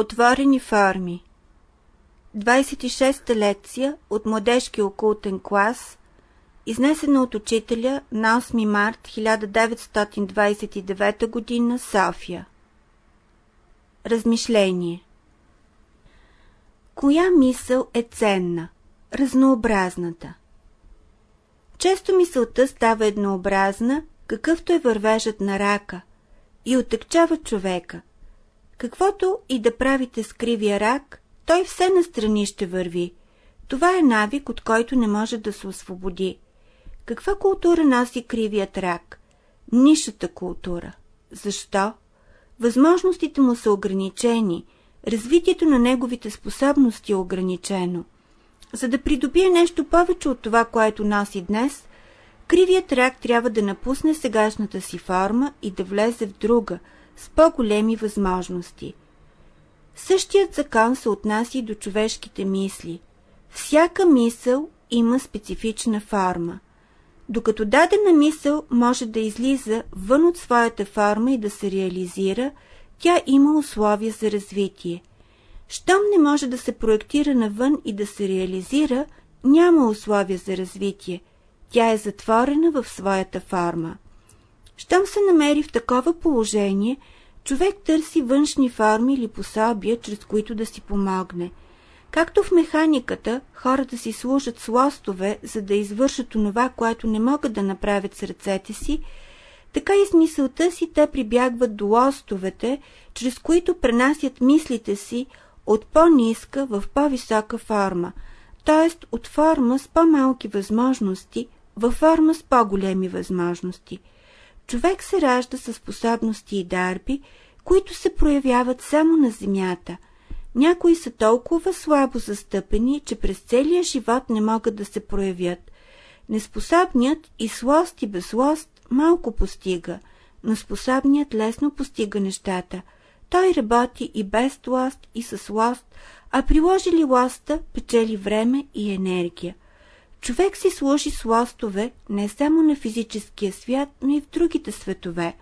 Отворени форми 26-та лекция от младежки окултен клас, изнесена от учителя на 8 март 1929 г. София. Размишление Коя мисъл е ценна? Разнообразната. Често мисълта става еднообразна, какъвто е вървежът на рака, и отъкчава човека. Каквото и да правите с кривия рак, той все настрани ще върви. Това е навик, от който не може да се освободи. Каква култура носи кривият рак? Нишата култура. Защо? Възможностите му са ограничени, развитието на неговите способности е ограничено. За да придобие нещо повече от това, което носи днес, кривият рак трябва да напусне сегашната си форма и да влезе в друга, с по-големи възможности. Същият закон се отнася и до човешките мисли. Всяка мисъл има специфична форма. Докато дадена мисъл може да излиза вън от своята форма и да се реализира, тя има условия за развитие. Щом не може да се проектира навън и да се реализира, няма условия за развитие. Тя е затворена в своята форма. Щом се намери в такова положение, човек търси външни форми или пособия, чрез които да си помогне. Както в механиката, хората си служат с лостове, за да извършат онова, което не могат да направят с ръцете си, така и с мисълта си те прибягват до лостовете, чрез които пренасят мислите си от по-ниска в по-висока форма, т.е. от форма с по-малки възможности във форма с по-големи възможности. Човек се ражда със способности и дарби, които се проявяват само на земята. Някои са толкова слабо застъпени, че през целия живот не могат да се проявят. Неспособният и с лост и без лост малко постига, но способният лесно постига нещата. Той работи и без лост, и с лост, а приложи ли лоста, печели време и енергия. Човек си служи с лостове не само на физическия свят, но и в другите светове.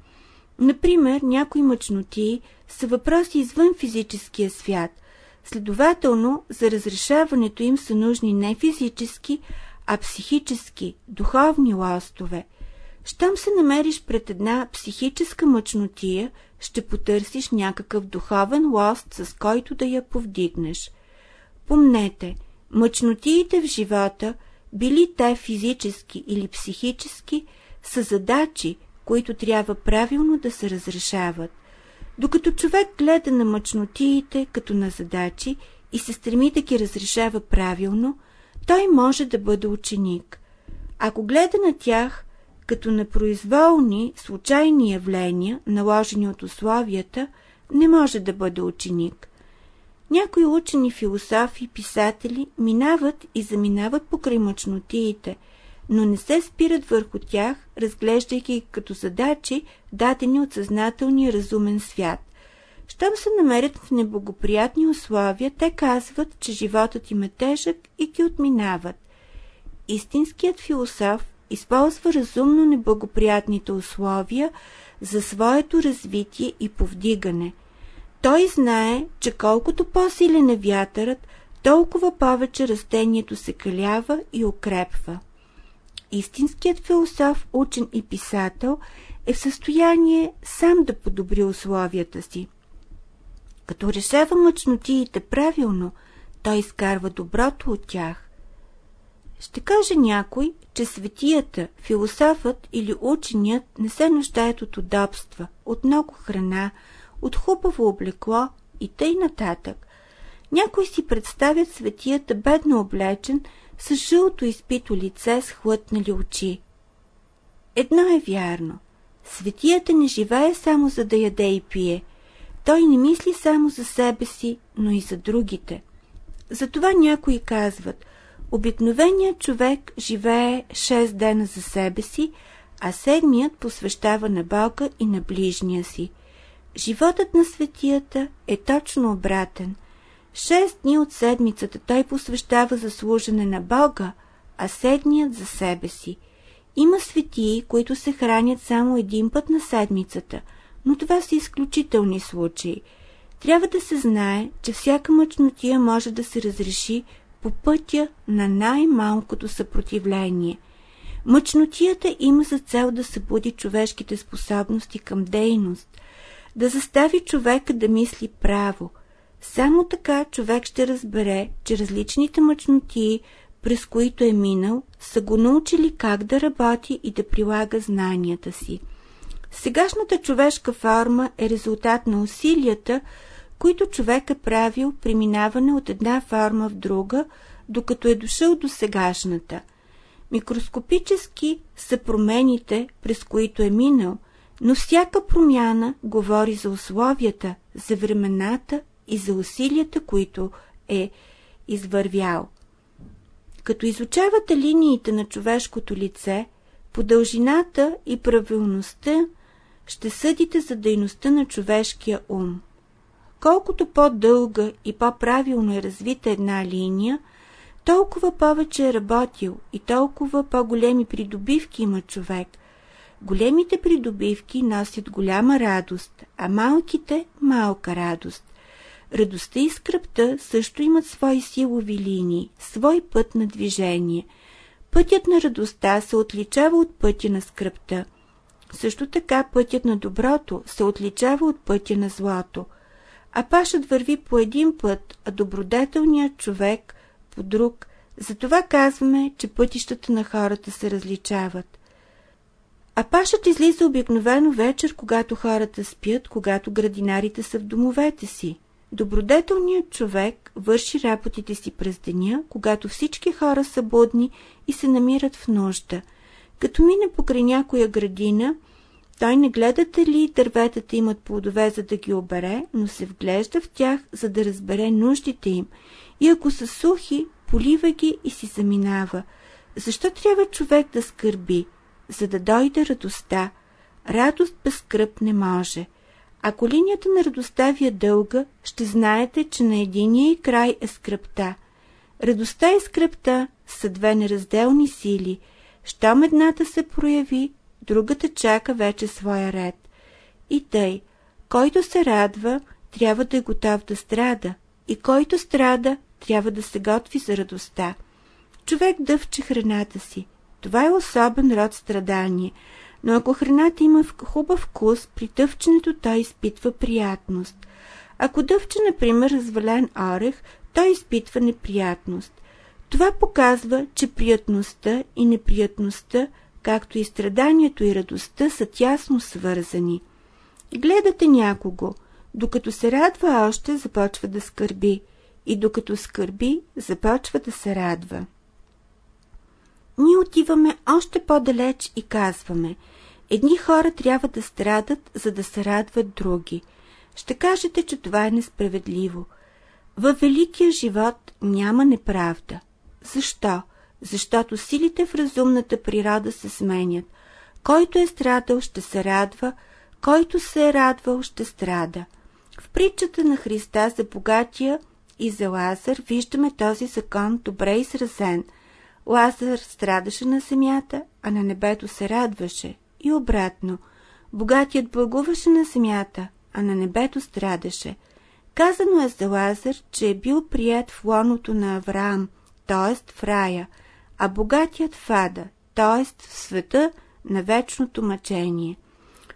Например, някои мъчноти са въпроси извън физическия свят. Следователно, за разрешаването им са нужни не физически, а психически, духовни лостове. Щом се намериш пред една психическа мъчнотия, ще потърсиш някакъв духовен лост, с който да я повдигнеш. Помнете, мъчнотиите в живота – били те физически или психически, са задачи, които трябва правилно да се разрешават. Докато човек гледа на мъчнотиите като на задачи и се стреми да ги разрешава правилно, той може да бъде ученик. Ако гледа на тях като на произволни, случайни явления, наложени от условията, не може да бъде ученик. Някои учени философи, писатели минават и заминават покрай мъчнотиите, но не се спират върху тях, разглеждайки като задачи, дадени от съзнателния разумен свят. Щом се намерят в неблагоприятни условия, те казват, че животът им е тежък и ги отминават. Истинският философ използва разумно неблагоприятните условия за своето развитие и повдигане – той знае, че колкото по-силен е вятърът, толкова повече растението се калява и укрепва. Истинският философ, учен и писател е в състояние сам да подобри условията си. Като решава мъчнотиите правилно, той изкарва доброто от тях. Ще каже някой, че светията, философът или ученият не се нуждаят от удобства, от много храна, от хубаво облекло и тъй нататък. Някой си представят светията бедно облечен, с жълто изпито лице с хлътнали очи. Едно е вярно. Светията не живее само за да яде и пие. Той не мисли само за себе си, но и за другите. Затова някои казват, обикновеният човек живее 6 дена за себе си, а седмият посвещава на Бога и на ближния си – Животът на светията е точно обратен. Шест дни от седмицата той посвещава за служене на Бога, а седният за себе си. Има светии, които се хранят само един път на седмицата, но това са изключителни случаи. Трябва да се знае, че всяка мъчнотия може да се разреши по пътя на най-малкото съпротивление. Мъчнотията има за цел да събуди човешките способности към дейност, да застави човека да мисли право. Само така човек ще разбере, че различните мъчнотии, през които е минал, са го научили как да работи и да прилага знанията си. Сегашната човешка форма е резултат на усилията, които човек е правил при минаване от една форма в друга, докато е дошъл до сегашната. Микроскопически са промените, през които е минал, но всяка промяна говори за условията, за времената и за усилията, които е извървял. Като изучавате линиите на човешкото лице, по дължината и правилността ще съдите за дейността на човешкия ум. Колкото по-дълга и по-правилно е развита една линия, толкова повече е работил и толкова по-големи придобивки има човек. Големите придобивки носят голяма радост, а малките – малка радост. Радостта и скръпта също имат свои силови линии, свой път на движение. Пътят на радостта се отличава от пътя на скръпта. Също така пътят на доброто се отличава от пътя на злото – а пашът върви по един път, а добродетелният човек по друг. Затова казваме, че пътищата на хората се различават. А пашът излиза обикновено вечер, когато хората спят, когато градинарите са в домовете си. Добродетелният човек върши работите си през деня, когато всички хора са будни и се намират в нужда. Като мине покрай някоя градина, той не гледа дали дърветата имат плодове, за да ги обере, но се вглежда в тях, за да разбере нуждите им. И ако са сухи, полива ги и си заминава. Защо трябва човек да скърби? За да дойде радостта. Радост без скръп не може. Ако линията на радостта ви е дълга, ще знаете, че на единия и край е скръпта. Радостта и скръпта са две неразделни сили. Щом едната се прояви, другата чака вече своя ред. И тъй, който се радва, трябва да е готов да страда, и който страда, трябва да се готви за радостта. Човек дъвче храната си. Това е особен род страдание, но ако храната има хубав вкус, при дъвченето той изпитва приятност. Ако дъвче, например, развален орех, той изпитва неприятност. Това показва, че приятността и неприятността – както и страданието и радостта са тясно свързани. Гледате някого, докато се радва още, започва да скърби, и докато скърби, започва да се радва. Ние отиваме още по-далеч и казваме, едни хора трябва да страдат, за да се радват други. Ще кажете, че това е несправедливо. Във великия живот няма неправда. Защо? защото силите в разумната природа се сменят. Който е страдал, ще се радва, който се е радвал, ще страда. В притчата на Христа за богатия и за Лазар виждаме този закон добре изразен. Лазар страдаше на земята, а на небето се радваше. И обратно. Богатият благуваше на земята, а на небето страдаше. Казано е за Лазар, че е бил прият в лоното на Авраам, т.е. в рая – а богатият в ада, т.е. в света на вечното мъчение.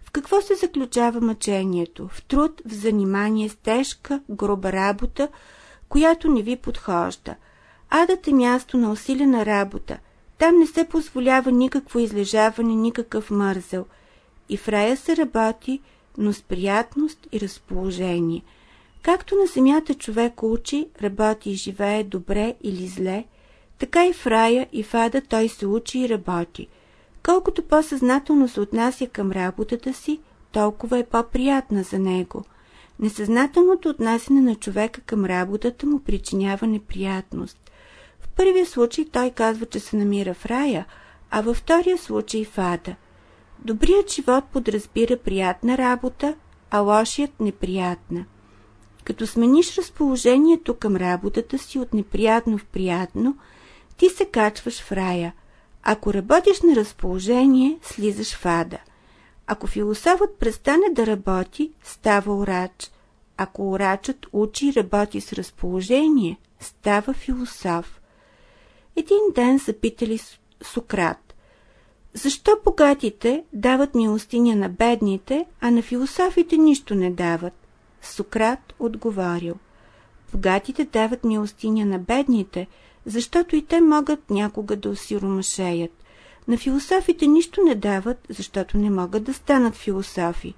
В какво се заключава мъчението? В труд, в занимание с тежка, груба работа, която не ви подхожда. Адът е място на усилена работа. Там не се позволява никакво излежаване, никакъв мързел. И в рая се работи, но с приятност и разположение. Както на земята човек учи, работи и живее добре или зле – така и в рая и в ада той се учи и работи. Колкото по-съзнателно се отнася към работата си, толкова е по-приятна за него. Несъзнателното отнасяне на човека към работата му причинява неприятност. Първия случай той казва, че се намира в рая, а във втория случай в ада. Добрият живот подразбира приятна работа, а лошият неприятна. Като смениш разположението към работата си от неприятно в приятно – ти се качваш в рая. Ако работиш на разположение, слизаш в ада. Ако философът престане да работи, става урач. Ако орачът учи и работи с разположение, става философ. Един ден запитали Сократ. Защо богатите дават милостиня на бедните, а на философите нищо не дават? Сократ отговорил. Богатите дават милостиня на бедните, защото и те могат някога да осиромашеят. На философите нищо не дават, защото не могат да станат философи.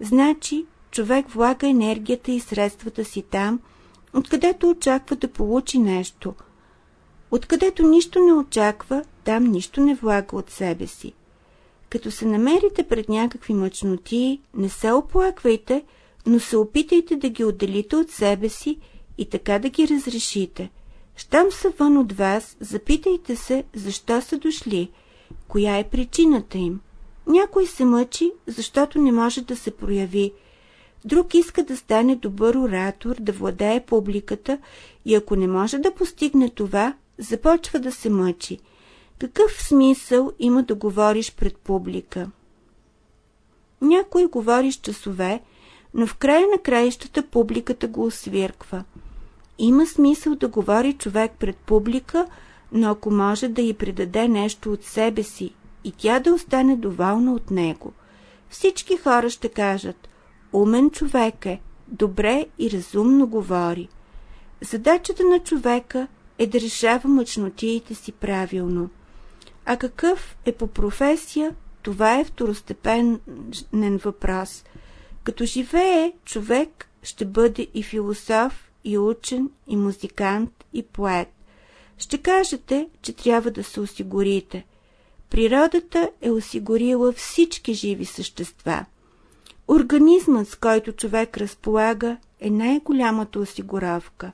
Значи, човек влага енергията и средствата си там, откъдето очаква да получи нещо. Откъдето нищо не очаква, там нищо не влага от себе си. Като се намерите пред някакви мъчноти, не се оплаквайте, но се опитайте да ги отделите от себе си и така да ги разрешите. Щом са вън от вас, запитайте се, защо са дошли, коя е причината им. Някой се мъчи, защото не може да се прояви. Друг иска да стане добър оратор, да владее публиката и ако не може да постигне това, започва да се мъчи. Какъв смисъл има да говориш пред публика? Някой говори с часове, но в края на краищата публиката го освирква. Има смисъл да говори човек пред публика, но ако може да й предаде нещо от себе си и тя да остане доволна от него. Всички хора ще кажат, умен човек е, добре и разумно говори. Задачата на човека е да решава мъчнотиите си правилно. А какъв е по професия, това е второстепенен въпрос. Като живее, човек ще бъде и философ, и учен, и музикант, и поет. Ще кажете, че трябва да се осигурите. Природата е осигурила всички живи същества. Организмът, с който човек разполага, е най-голямата осигуровка.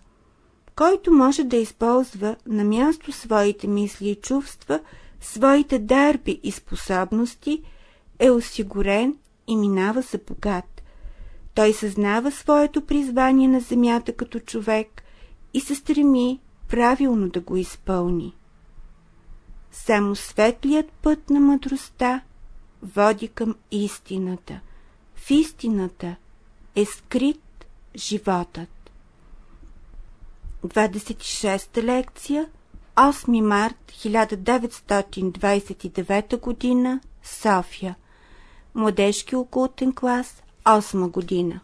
Който може да използва на място своите мисли и чувства, своите дарби и способности, е осигурен и минава за богат. Той съзнава своето призвание на земята като човек и се стреми правилно да го изпълни. Само светлият път на мъдростта води към истината. В истината е скрит животът. 26-та лекция 8 март 1929 г. София Младежки окултен клас 8 година